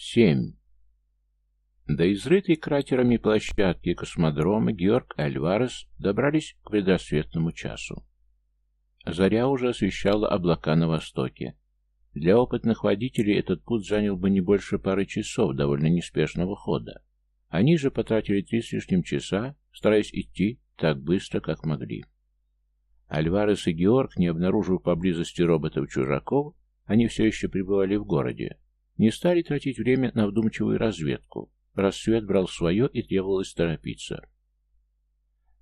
Семь. До изрытой кратерами площадки космодрома Георг и Альварес добрались к предрассветному часу. Заря уже освещала облака на востоке. Для опытных водителей этот путь занял бы не больше пары часов довольно неспешного хода. Они же потратили три с лишним часа, стараясь идти так быстро, как могли. Альварес и Георг, не обнаружив поблизости роботов-чужаков, они все еще пребывали в городе, не стали тратить время на вдумчивую разведку. Рассвет брал свое и требовалось торопиться.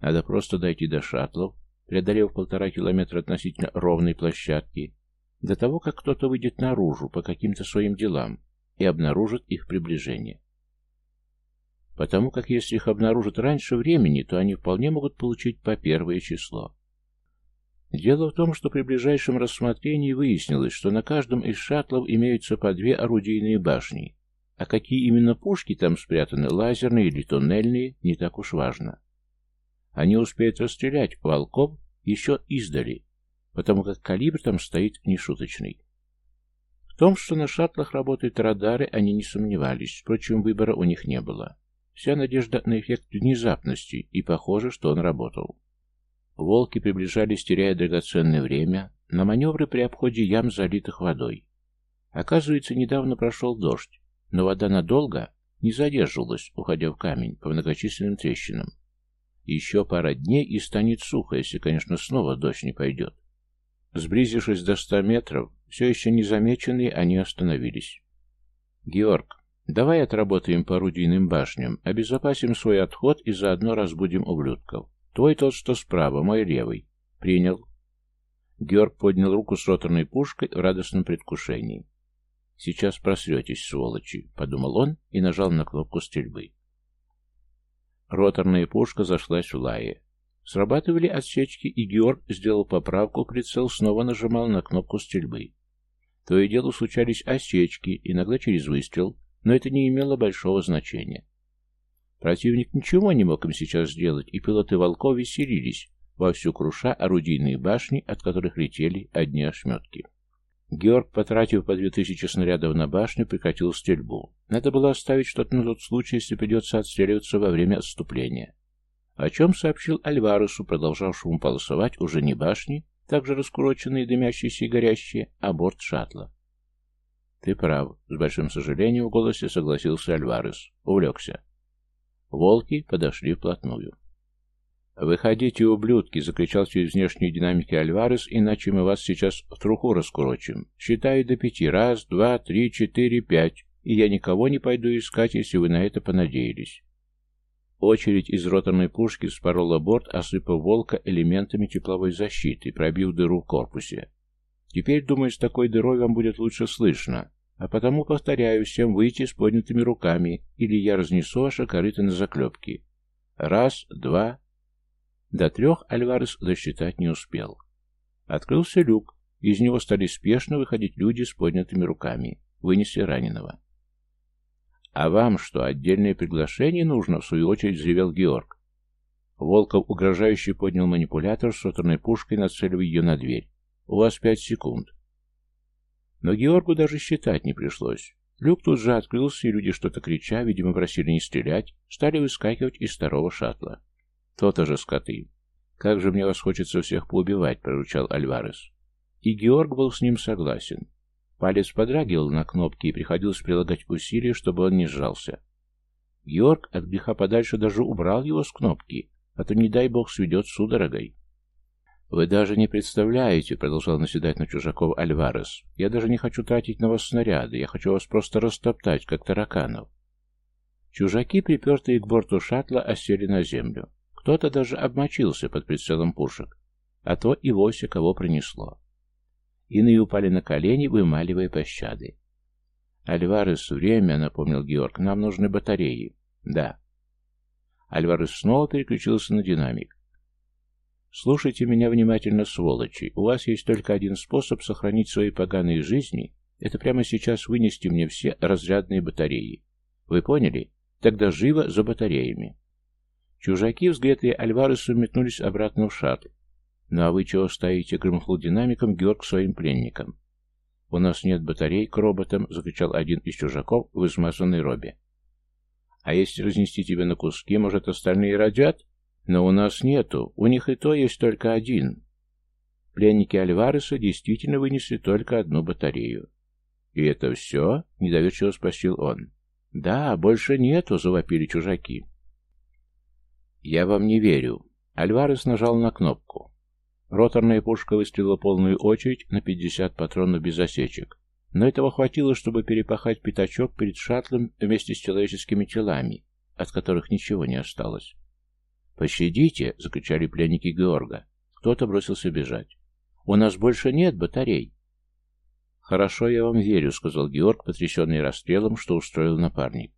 Надо просто дойти до шаттлов, преодолев полтора километра относительно ровной площадки, до того, как кто-то выйдет наружу по каким-то своим делам и обнаружит их приближение. Потому как если их обнаружат раньше времени, то они вполне могут получить по первое число. Дело в том, что при ближайшем рассмотрении выяснилось, что на каждом из шаттлов имеются по две орудийные башни, а какие именно пушки там спрятаны, лазерные или туннельные, не так уж важно. Они успеют расстрелять волков еще издали, потому как калибр там стоит нешуточный. В том, что на шаттлах работают радары, они не сомневались, впрочем, выбора у них не было. Вся надежда на эффект внезапности, и похоже, что он работал. Волки приближались, теряя драгоценное время, на маневры при обходе ям, залитых водой. Оказывается, недавно прошел дождь, но вода надолго не задерживалась, уходя в камень по многочисленным трещинам. Еще пара дней и станет сухо, если, конечно, снова дождь не пойдет. Сблизившись до ста метров, все еще незамеченные, они остановились. «Георг, давай отработаем по орудийным башням, обезопасим свой отход и заодно разбудим ублюдков. Твой тот, что справа, мой левый. Принял». Георг поднял руку с роторной пушкой в радостном предвкушении. «Сейчас просретесь, сволочи», — подумал он и нажал на кнопку стрельбы. Роторная пушка зашлась в лае. Срабатывали отсечки, и Георг сделал поправку, прицел снова нажимал на кнопку стрельбы. То и дело случались осечки, иногда через выстрел, но это не имело большого значения. Противник ничего не мог им сейчас сделать, и пилоты «Волков» веселились, вовсю круша орудийные башни, от которых летели одни ошметки. Георг, потратив по две тысячи снарядов на башню, прекратил стрельбу. Надо было оставить что-то на тот случай, если придется отстреливаться во время отступления о чем сообщил Альваресу, продолжавшему полосовать уже не башни, также раскуроченные, дымящиеся и горящие, а борт шаттла. «Ты прав», — с большим сожалением в голосе согласился Альварес. Увлекся. Волки подошли вплотную. «Выходите, ублюдки!» — закричал через внешние динамики Альварес, «иначе мы вас сейчас в труху раскурочим. Считаю до пяти. Раз, два, три, четыре, пять. И я никого не пойду искать, если вы на это понадеялись. Очередь из роторной пушки спорола борт, осыпав волка элементами тепловой защиты, пробив дыру в корпусе. Теперь, думаю, с такой дырой вам будет лучше слышно. А потому повторяю всем выйти с поднятыми руками, или я разнесу ваше корыто на заклепки. Раз, два... До трех Альварес досчитать не успел. Открылся люк, из него стали спешно выходить люди с поднятыми руками. Вынесли раненого. «А вам что, отдельное приглашение нужно?» — в свою очередь взревел Георг. Волков угрожающе поднял манипулятор с роторной пушкой, нацеливая ее на дверь. «У вас пять секунд». Но Георгу даже считать не пришлось. Люк тут же открылся, и люди, что-то крича, видимо, просили не стрелять, стали выскакивать из второго шаттла. «То-то же скоты!» «Как же мне вас хочется всех поубивать!» — проручал Альварес. И Георг был с ним согласен. Палец подрагивал на кнопке и приходилось прилагать усилия, чтобы он не сжался. Георг от греха подальше даже убрал его с кнопки, а то, не дай бог, сведет судорогой. «Вы даже не представляете», — продолжал наседать на чужаков Альварес, «я даже не хочу тратить на вас снаряды, я хочу вас просто растоптать, как тараканов». Чужаки, припертые к борту шаттла, осели на землю. Кто-то даже обмочился под прицелом пушек, а то и вовсе кого принесло. Иные упали на колени, вымаливая пощады. «Альварес, время», — напомнил Георг, — «нам нужны батареи». «Да». Альварес снова переключился на динамик. «Слушайте меня внимательно, сволочи. У вас есть только один способ сохранить свои поганые жизни. Это прямо сейчас вынести мне все разрядные батареи. Вы поняли? Тогда живо за батареями». Чужаки, взглядые Альваресу, метнулись обратно в шаттл. «Ну а вы чего стоите?» — громыхнул динамиком Георг своим пленникам. «У нас нет батарей к роботам!» — закричал один из чужаков в измазанной робе. «А если разнести тебя на куски, может, остальные родят?» «Но у нас нету, у них и то есть только один». Пленники Альвареса действительно вынесли только одну батарею. «И это все?» — недоверчиво спросил он. «Да, больше нету», — завопили чужаки. «Я вам не верю». Альварес нажал на кнопку. Роторная пушка выстрелила полную очередь на 50 патронов без осечек. Но этого хватило, чтобы перепахать пятачок перед шаттлом вместе с человеческими телами, от которых ничего не осталось. «Пощадите!» — закричали пленники Георга. Кто-то бросился бежать. «У нас больше нет батарей!» «Хорошо, я вам верю», — сказал Георг, потрясенный расстрелом, что устроил напарник.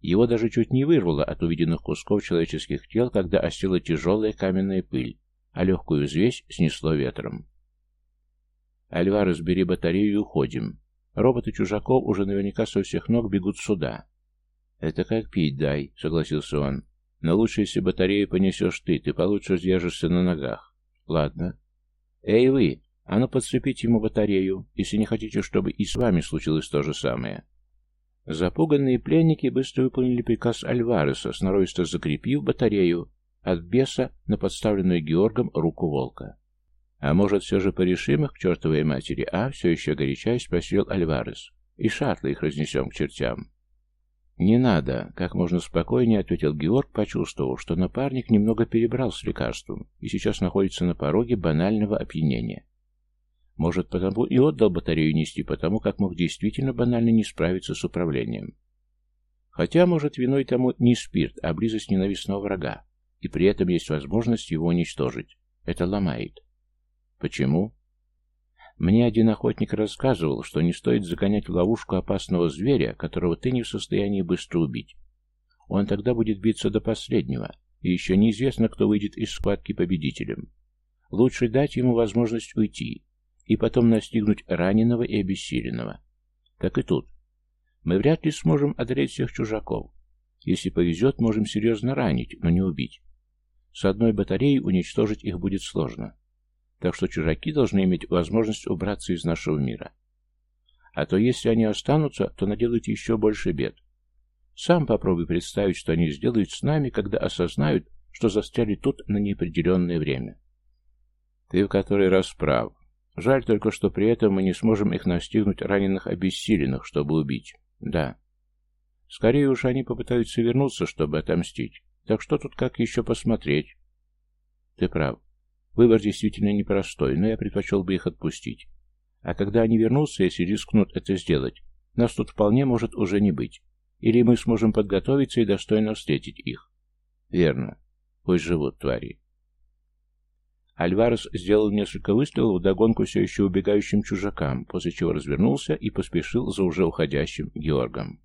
Его даже чуть не вырвало от увиденных кусков человеческих тел, когда осела тяжелая каменная пыль а легкую взвесь снесло ветром. «Альварес, бери батарею и уходим. Роботы чужаков уже наверняка со всех ног бегут сюда». «Это как пить дай», — согласился он. «Но лучше, если батарею понесешь ты, ты получше сдержишься на ногах». «Ладно». «Эй вы, а ну подцепите ему батарею, если не хотите, чтобы и с вами случилось то же самое». Запуганные пленники быстро выполнили приказ Альвареса, сноровисто закрепив батарею от беса на подставленную Георгом руку волка. «А может, все же порешим их к чертовой матери, а?» — все еще горячаясь спросил Альварес. «И шатлы их разнесем к чертям». «Не надо», — как можно спокойнее ответил Георг, почувствовав, что напарник немного перебрал с лекарством и сейчас находится на пороге банального опьянения. Может, потому и отдал батарею нести, потому как мог действительно банально не справиться с управлением. Хотя, может, виной тому не спирт, а близость ненавистного врага и при этом есть возможность его уничтожить. Это ломает. Почему? Мне один охотник рассказывал, что не стоит загонять в ловушку опасного зверя, которого ты не в состоянии быстро убить. Он тогда будет биться до последнего, и еще неизвестно, кто выйдет из схватки победителем. Лучше дать ему возможность уйти, и потом настигнуть раненого и обессиленного. Так и тут. Мы вряд ли сможем одолеть всех чужаков. Если повезет, можем серьезно ранить, но не убить. С одной батареей уничтожить их будет сложно. Так что чужаки должны иметь возможность убраться из нашего мира. А то если они останутся, то наделают еще больше бед. Сам попробуй представить, что они сделают с нами, когда осознают, что застряли тут на неопределенное время. Ты в который раз прав. Жаль только, что при этом мы не сможем их настигнуть раненых обессиленных, чтобы убить. Да. Скорее уж они попытаются вернуться, чтобы отомстить. Так что тут как еще посмотреть? Ты прав. Выбор действительно непростой, но я предпочел бы их отпустить. А когда они вернутся, если рискнут это сделать, нас тут вполне может уже не быть. Или мы сможем подготовиться и достойно встретить их. Верно. Пусть живут твари. Альварес сделал несколько выстрелов вдогонку все еще убегающим чужакам, после чего развернулся и поспешил за уже уходящим Георгом.